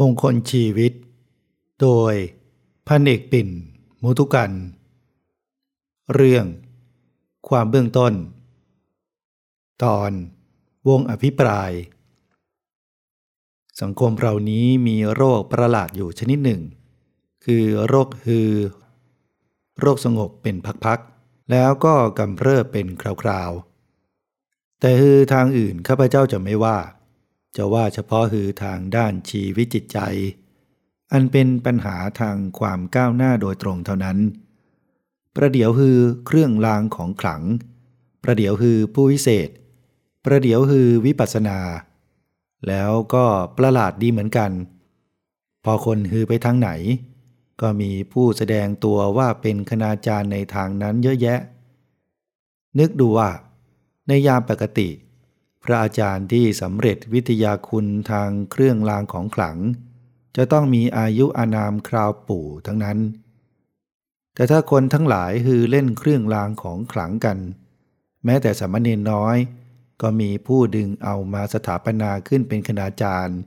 มงคลชีวิต โดยพันเอกปิ่น มุทุกัน เรื่อง ความเบื้องต้น ตอนวงอภิปราย สังคมเรานี้มีโรคประหลาดอยู่ชนิดหนึ่ง คือโรคฮือ โรคสงบเป็นพักๆ แล้วก็กำเริบเป็นคราวๆ แต่ฮือทางอื่นข้าพเจ้าจะไม่ว่า จะว่าเฉพาะคือทางด้านชีวิตจิตใจ อันเป็นปัญหาทางความก้าวหน้าโดยตรงเท่านั้น ประเดี๋ยวคือเครื่องรางของขลัง ประเดี๋ยวคือผู้วิเศษ ประเดี๋ยวคือวิปัสนา แล้วก็ประหลาดดีเหมือนกัน พอคนฮือไปทางไหน ก็มีผู้แสดงตัวว่าเป็นคณาจารย์ในทางนั้นเยอะแยะ นึกดูว่า ในยามปกติ พระอาจารย์ที่สำเร็จวิทยาคุณทางเครื่องรางของขลัง จะต้องมีอายุอานามคราวปู่ทั้งนั้น แต่ถ้าคนทั้งหลายฮือเล่นเครื่องรางของขลังกัน แม้แต่สามเณรน้อย ก็มีผู้ดึงเอามาสถาปนาขึ้นเป็นคณาจารย์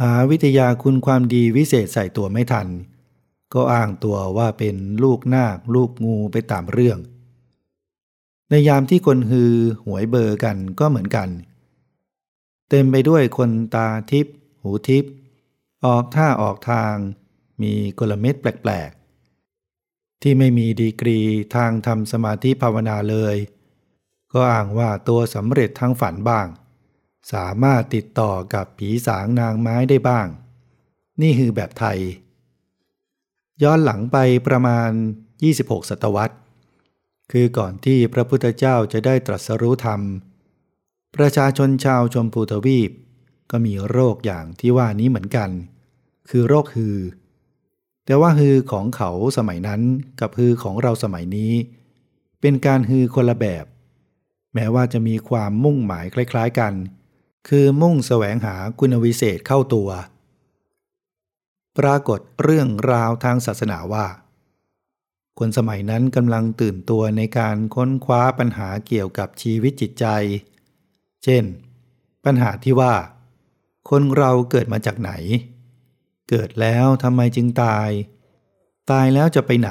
หาวิทยาคุณความดีวิเศษใส่ตัวไม่ทัน ก็อ้างตัวว่าเป็นลูกนาคลูกงูไปตามเรื่อง ในยามที่คนฮือหวยเบอร์กันก็เหมือนกัน เต็มไปด้วยคนตาทิพหูทิพออกท่าออกทาง มีกลเม็ดแปลกๆ ที่ไม่มีดีกรีทางทำสมาธิภาวนาเลย ก็อ้างว่าตัวสำเร็จทางฝันบ้าง สามารถติดต่อกับผีสางนางไม้ได้บ้าง นี่คือแบบไทย ย้อนหลังไปประมาณ 26 ศตวรรษ คือก่อนที่พระพุทธเจ้าจะได้ตรัสรู้ธรรม ประชาชนชาวชมพูทวีป ก็มีโรคอย่างที่ว่านี้เหมือนกัน คือโรคฮือ แต่ว่าฮือของเขาสมัยนั้นกับฮือของเราสมัยนี้ เป็นการฮือคนละแบบ แม้ว่าจะมีความมุ่งหมายคล้าย ๆกัน คือมุ่งแสวงหาคุณวิเศษเข้าตัว ปรากฏเรื่องราวทางศาสนาว่า คนสมัยนั้นกำลังตื่นตัวในการค้นคว้าปัญหาเกี่ยวกับชีวิตจิตใจ เช่น ปัญหาที่ว่า คนเราเกิดมาจากไหน เกิดแล้วทำไมจึงตาย ตายแล้วจะไปไหน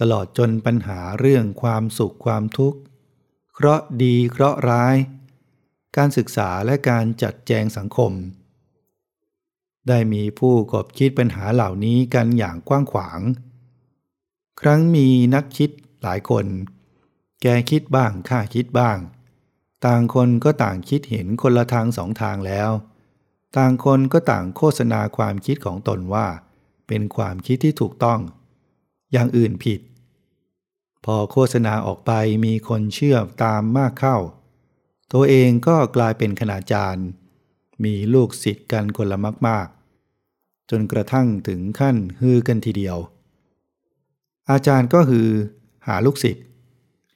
ตลอดจนปัญหาเรื่องความสุขความทุกข์ เคราะดีเคราะร้าย การศึกษาและการจัดแจงสังคม ได้มีผู้กบคิดปัญหาเหล่านี้กันอย่างกว้างขวาง ครั้งมีนักคิดหลายคน แกคิดบ้างข้าคิดบ้าง ต่างคนก็ต่างคิดเห็นคนละทางสองทางแล้ว ต่างคนก็ต่างโฆษณาความคิดของตนว่า เป็นความคิดที่ถูกต้อง อย่างอื่นผิด พอโฆษณาออกไปมีคนเชื่อตามมากเข้า ตัวเองก็กลายเป็นคณาจารย์ มีลูกศิษย์กันคนละมาก ๆ จนกระทั่งถึงขั้นฮือกันทีเดียว อาจารย์ก็คือหาลูกศิษย์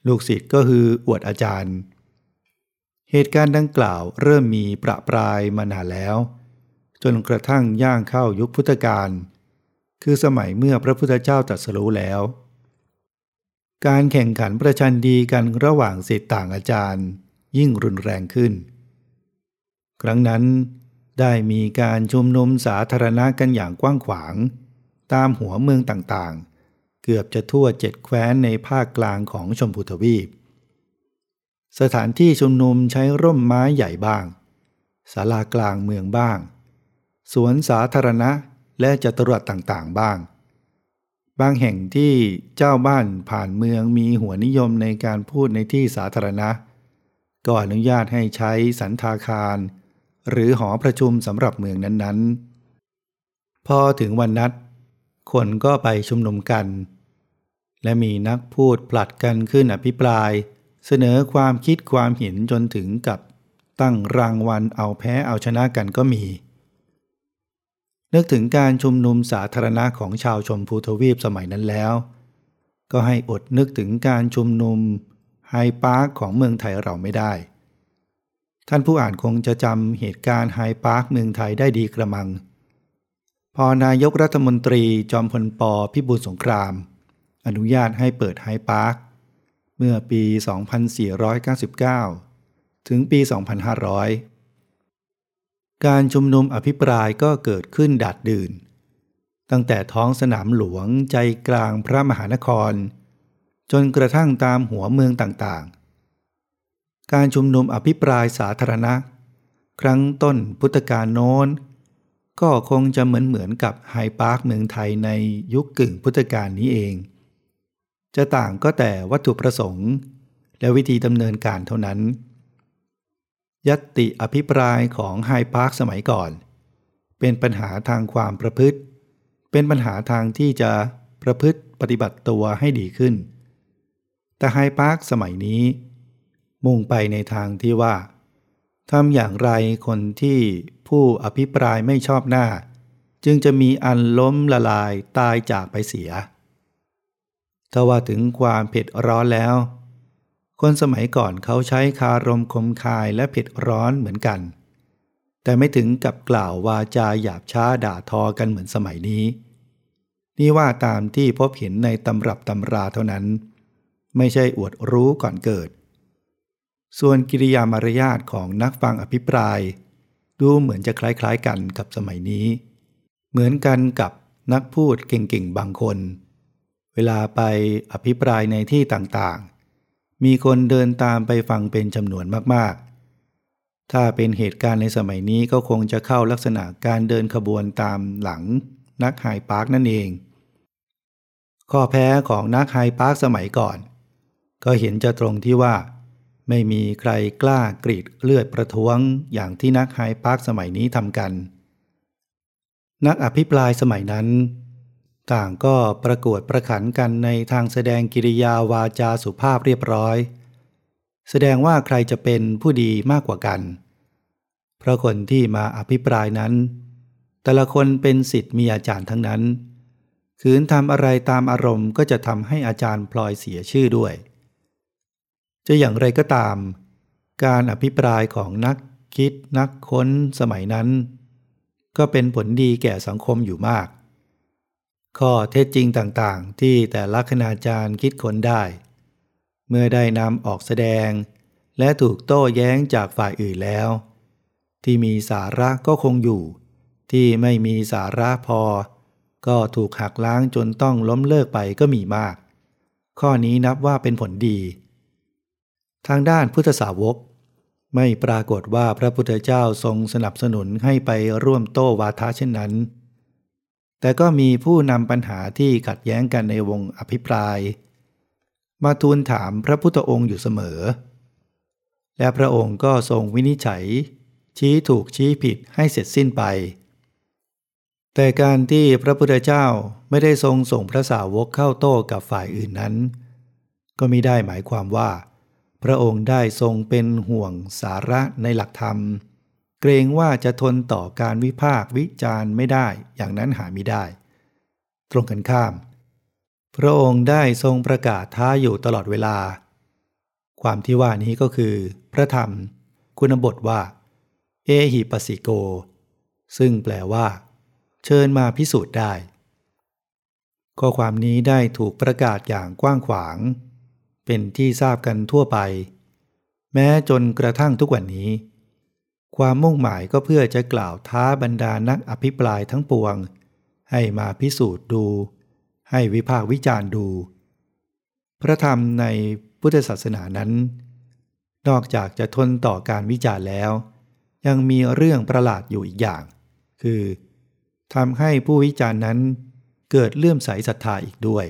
ลูกศิษย์ก็คืออวดอาจารย์ เหตุการณ์ดังกล่าวเริ่มมีประปรายมานานแล้ว จนกระทั่งย่างเข้ายุคพุทธกาล คือสมัยเมื่อพระพุทธเจ้าตรัสรู้แล้ว การแข่งขันประชันดีกันระหว่างศิษย์ต่างอาจารย์ ยิ่งรุนแรงขึ้น ครั้งนั้นได้มีการชุมนุมสาธารณะกันอย่างกว้างขวาง ตามหัวเมืองต่าง เกือบจะทั่วเจ็ดแคว้นในภาคกลางของชมพูทวีป สถานที่ชุมนุมใช้ร่มไม้ใหญ่บ้างศาลากลางเมืองบ้าง สวนสาธารณะและจัตุรัสต่างๆบ้าง บางแห่งที่เจ้าบ้านผ่านเมืองมีหัวนิยมในการพูดในที่สาธารณะ ก็อนุญาตให้ใช้สันทาคาร หรือหอประชุมสำหรับเมืองนั้นๆ พอถึงวันนัด คนก็ไปชุมนุมกัน และมีนักพูดผลัดกันขึ้นอภิปราย เสนอความคิดความเห็นจนถึงกับตั้งรางวัลเอาแพ้เอาชนะกันก็มี นึกถึงการชุมนุมสาธารณะของชาวชมพูทวีปสมัยนั้นแล้ว ก็ให้อดนึกถึงการชุมนุมไฮพาร์คของเมืองไทยเราไม่ได้ ท่านผู้อ่านคงจะจำเหตุการณ์ไฮพาร์คเมืองไทยได้ดีกระมัง พอนายกรัฐมนตรีจอมพลปพิบูลสงคราม อนุญาตให้เปิดไฮพาร์คเมื่อปี 2499 ถึงปี 2500 การชุมนุมอภิปรายก็เกิดขึ้นดัดดื่น ตั้งแต่ท้องสนามหลวงใจกลางพระมหานคร จนกระทั่งตามหัวเมืองต่างๆ การชุมนุมอภิปรายสาธารณะ ครั้งต้นพุทธกาลโน้น ก็คงจะเหมือนเหมือนกับไฮพาร์คเมืองไทยในยุคกึ่งพุทธกาลนี้เอง จะต่างก็แต่วัตถุประสงค์ และวิธีดำเนินการเท่านั้น ยติอภิปรายของไฮพาร์คสมัยก่อน เป็นปัญหาทางความประพฤติ เป็นปัญหาทางที่จะประพฤติปฏิบัติตัวให้ดีขึ้น แต่ไฮพาร์คสมัยนี้ มุ่งไปในทางที่ว่าทำอย่างไรคนที่ผู้อภิปรายไม่ชอบหน้า จึงจะมีอันล้มละลายตายจากไปเสีย ถ้าว่าถึงความเผ็ดร้อนแล้ว คนสมัยก่อนเขาใช้คารมคมคายและเผ็ดร้อนเหมือนกัน แต่ไม่ถึงกับกล่าววาจาหยาบช้าด่าทอกันเหมือนสมัยนี้ นี่ว่าตามที่พบเห็นในตำรับตำราเท่านั้น ไม่ใช่อวดรู้ก่อนเกิด ส่วนกิริยามารยาทของนักฟังอภิปราย ดูเหมือนจะคล้ายๆกันกับสมัยนี้ เหมือนกันกับนักพูดเก่งๆบางคน เวลาไปอภิปรายในที่ต่างๆ มีคนเดินตามไปฟังเป็นจำนวนมากๆ ถ้าเป็นเหตุการณ์ในสมัยนี้ก็คงจะเข้าลักษณะการเดินขบวนตามหลังนักไฮพาร์คนั่นเอง ข้อแพ้ของนักไฮพาร์คสมัยก่อน ก็เห็นจะตรงที่ว่า ไม่มีใครกล้ากรีดเลือดประท้วงอย่างที่นักไฮพาร์คสมัยนี้ทำกัน นักอภิปรายสมัยนั้น ต่างก็ประกวดประขันกันในทางแสดงกิริยาวาจาสุภาพเรียบร้อย แสดงว่าใครจะเป็นผู้ดีมากกว่ากัน เพราะคนที่มาอภิปรายนั้น แต่ละคนเป็นสิทธิ์มีอาจารย์ทั้งนั้น คืนทำอะไรตามอารมณ์ก็จะทำให้อาจารย์พลอยเสียชื่อด้วย จะอย่างไรก็ตาม การอภิปรายของนักคิดนักค้นสมัยนั้น ก็เป็นผลดีแก่สังคมอยู่มาก ข้อเท็จจริงต่างๆ ที่แต่ละคณาจารย์คิดค้นได้ เมื่อได้นำออกแสดง และถูกโต้แย้งจากฝ่ายอื่นแล้ว ที่มีสาระก็คงอยู่ ที่ไม่มีสาระพอ ก็ถูกหักล้างจนต้องล้มเลิกไปก็มีมาก ข้อนี้นับว่าเป็นผลดี ทางด้านพุทธสาวก ไม่ปรากฏว่าพระพุทธเจ้าทรงสนับสนุนให้ไปร่วมโต้วาทะเช่นนั้น แต่ก็มีผู้นำปัญหาที่ขัดแย้งกันในวงอภิปราย มาทูลถามพระพุทธองค์อยู่เสมอ และพระองค์ก็ทรงวินิจฉัย ชี้ถูกชี้ผิดให้เสร็จสิ้นไป แต่การที่พระพุทธเจ้าไม่ได้ทรงส่งพระสาวกเข้าโต้กับฝ่ายอื่นนั้น ก็ไม่ได้หมายความว่า พระองค์ได้ทรงเป็นห่วงสาระในหลักธรรม เกรงว่าจะทนต่อการวิพากวิจารณ์ไม่ได้อย่างนั้นหาไม่ได้ ตรงกันข้าม พระองค์ได้ทรงประกาศท้าอยู่ตลอดเวลา ความที่ว่านี้ก็คือ พระธรรม คุณบทว่า เอหิปัสิโก ซึ่งแปลว่า เชิญมาพิสูจน์ได้ ข้อความนี้ได้ถูกประกาศอย่างกว้างขวาง เป็นที่ทราบกันทั่วไป แม้จนกระทั่งทุกวันนี้ ความมุ่งหมายก็เพื่อจะกล่าวท้าบรรดานักอภิปรายทั้งปวง ให้มาพิสูจน์ดู ให้วิพากษ์วิจารณ์ดู พระธรรมในพุทธศาสนานั้น นอกจากจะทนต่อการวิจารณ์แล้ว ยังมีเรื่องประหลาดอยู่อีกอย่าง คือทำให้ผู้วิจารณ์นั้นเกิดเลื่อมใสศรัทธาอีกด้วย